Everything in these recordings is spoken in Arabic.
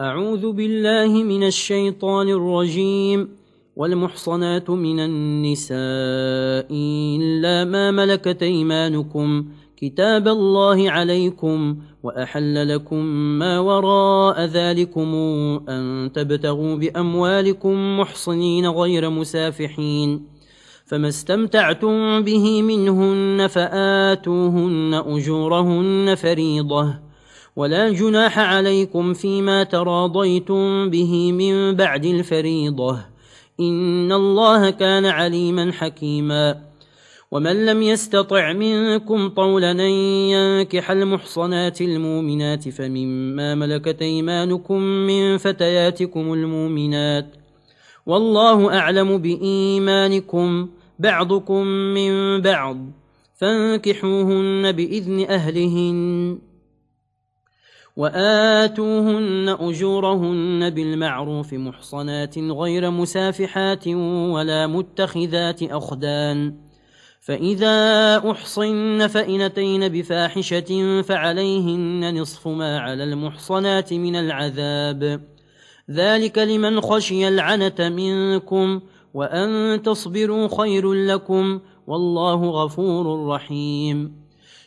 أعوذ بالله من الشيطان الرجيم والمحصنات من النساء إلا ما ملكت إيمانكم كتاب الله عليكم وأحل لكم ما وراء ذلكم أن تبتغوا بأموالكم محصنين غير مسافحين فما استمتعتم به منهن فآتوهن أجورهن فريضة ولا جناح عليكم فيما تراضيتم به من بعد الفريضة. إن الله كان عليما حكيما. ومن لم يستطع منكم طولا أن ينكح المحصنات المؤمنات فمما ملكت إيمانكم من فتياتكم المؤمنات. والله أعلم بإيمانكم بعضكم من بعض. فانكحوهن بإذن أهلهن. وآتوهن أجورهن بالمعروف محصنات غير مسافحات ولا متخذات أخدان فإذا أحصن فإنتين بفاحشة فعليهن نصف ما على المحصنات من العذاب. ذلك لمن خشي العنة منكم وأن تصبروا خير لكم والله غفور رحيم.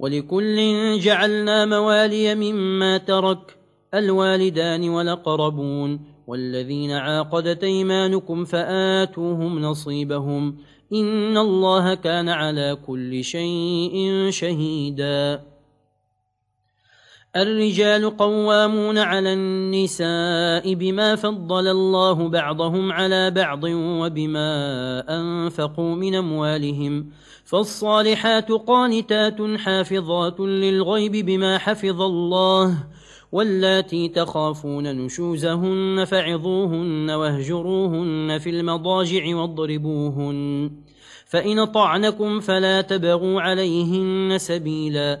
ولكل جعلنا موالي مما ترك الوالدان ولقربون والذين عاقدت أيمانكم فآتوهم نصيبهم إن الله كان على كل شيء شهيداً الرجال قوامون على النساء بما فضل الله بعضهم على بعض وبما أنفقوا من أموالهم فالصالحات قانتات حافظات للغيب بما حفظ الله واللاتي تخافون نشوزهن فعظوهن واهجروهن في المضاجع واضربوهن فإن طعنكم فلا تبغوا عليهن سبيلاً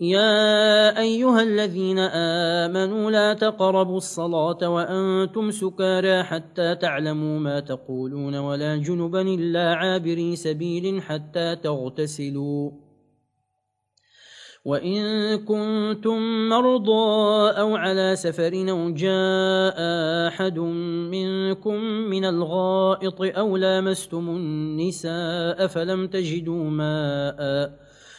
يا أيها الذين آمنوا لا تقربوا الصلاة وأنتم سكارا حتى تعلموا ما تقولون ولا جنبا إلا عابري سبيل حتى تغتسلوا. وَإِن كُنتُم مَّرْضَىٰ أَوْ عَلَىٰ سَفَرٍ وجاء أَحَدٌ مِّنكُم مِّنَ الْغَائِطِ أَوْ لَامَسْتُمُ النِّسَاءَ فَلَمْ تَجِدُوا مَاءً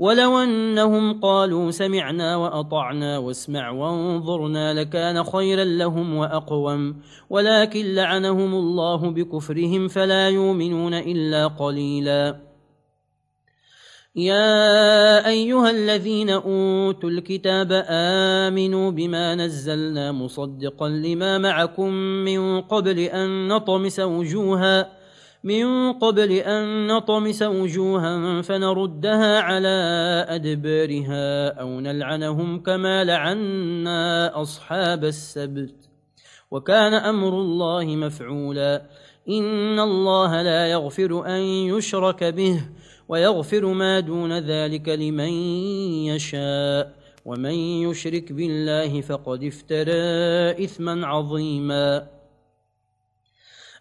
ولو أنهم قالوا سمعنا وأطعنا واسمع وانظرنا لكان خيرا لهم وأقوم ولكن لعنهم الله بكفرهم فلا يؤمنون إلا قليلاً. يا أيها الذين أوتوا الكتاب آمنوا بما نزلنا مصدقا لما معكم من قبل أن نطمس وجوها من قبل أن نطمس وجوها فنردها على أدبارها أو نلعنهم كما لعنا أصحاب السبت. وكان أمر الله مفعولا. إن الله لا يغفر أن يشرك به ويغفر ما دون ذلك لمن يشاء. ومن يشرك بالله فقد افترى إثما عظيما.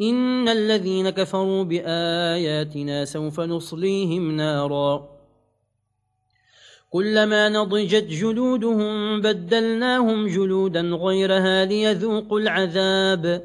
ان الذين كفروا باياتنا سوف نصليهم نارا كلما نضجت جلودهم بدلناهم جلودا غيرها ليذوقوا العذاب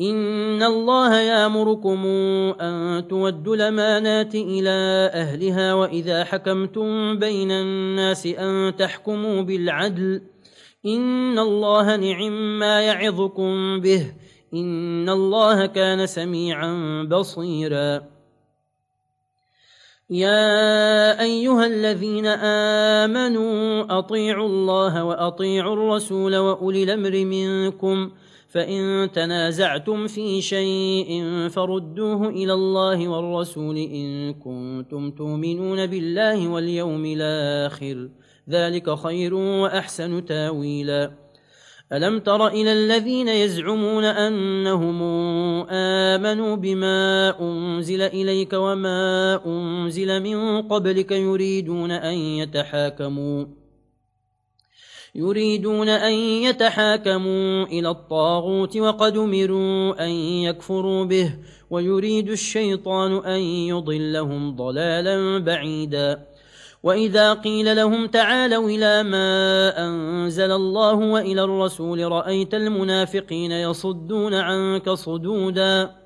إن الله يامركم أن تودوا الأمانات إلى أهلها وإذا حكمتم بين الناس أن تحكموا بالعدل إن الله نعم ما يعظكم به إن الله كان سميعا بصيرا. يا أيها الذين آمنوا أطيعوا الله وأطيعوا الرسول وأولي الأمر منكم وإذا فإن تنازعتم في شيء فردوه إلى الله والرسول إن كنتم تؤمنون بالله واليوم الآخر ذلك خير وأحسن تاويلا ألم تر إلى الذين يزعمون أنهم آمنوا بما أنزل إليك وما أنزل من قبلك يريدون أن يتحاكموا يريدون أن يتحاكموا إلى الطاغوت وقد مروا أن يكفروا به ويريد الشيطان أن يضلهم ضلالا بعيدا. وإذا قيل لهم تعالوا إلى ما أنزل الله وإلى الرسول رأيت المنافقين يصدون عنك صدوداً.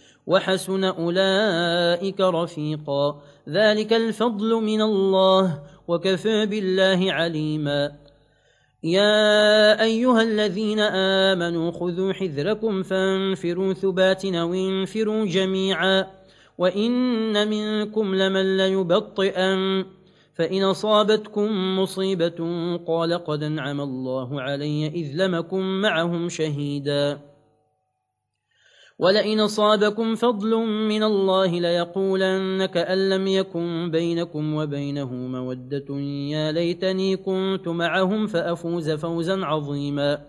وحسن أولئك رفيقا. ذلك الفضل من الله وكفى بالله عليما. يا أيها الذين آمنوا خذوا حذركم فانفروا ثباتنا وانفروا جميعا. وإن منكم لمن ليبطئا فإن أصابتكم مصيبة قال قد أنعم الله علي إذ لمكم معهم شهيداً. ولئن صادكم فضل من الله ليقولن كأن لم يكن بينكم وبينه مودة. يا ليتني كنت معهم فأفوز فوزا عظيما.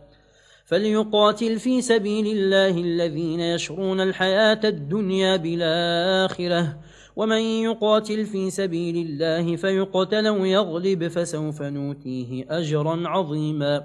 فليقاتل في سبيل الله الذين يشرون الحياة الدنيا بالآخرة. ومن يقاتل في سبيل الله فيقتل ويغلب فسوف نوتيه أجرا عظيما.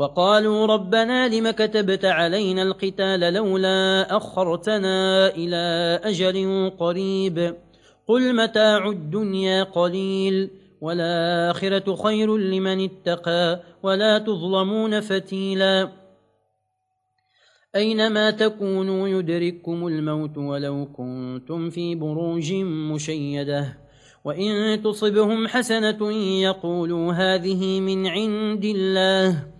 وقالوا ربنا لم كتبت علينا القتال لولا أخرتنا إلى أجل قريب قل متاع الدنيا قليل والآخرة خير لمن اتقى ولا تظلمون فتيلا أينما تكونوا يدرككم الموت ولو كنتم في بروج مشيدة وإن تصبهم حسنة يقولوا هذه من عند الله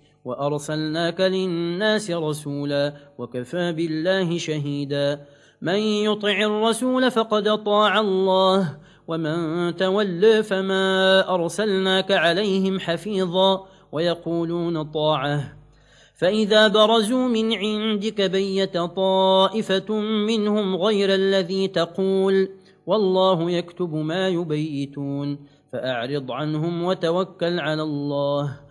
وأرسلناك للناس رسولا وكفى بالله شهيدا. من يطع الرسول فقد طاع الله ومن تولى فما أرسلناك عليهم حفيظا ويقولون طاعه. فإذا برزوا من عندك بيت طائفة منهم غير الذي تقول والله يكتب ما يبيتون. فأعرض عنهم وتوكل على الله.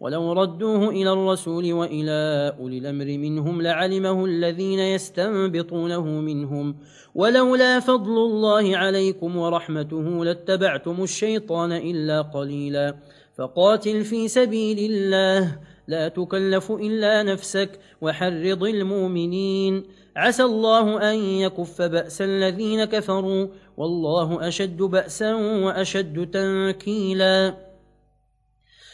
ولو ردوه إلى الرسول وإلى أولي الأمر منهم لعلمه الذين يستنبطونه منهم. ولولا فضل الله عليكم ورحمته لاتبعتم الشيطان إلا قليلا. فقاتل في سبيل الله لا تكلف إلا نفسك وحرض المؤمنين. عسى الله أن يكف بأس الذين كفروا والله أشد بأسا وأشد تنكيلا.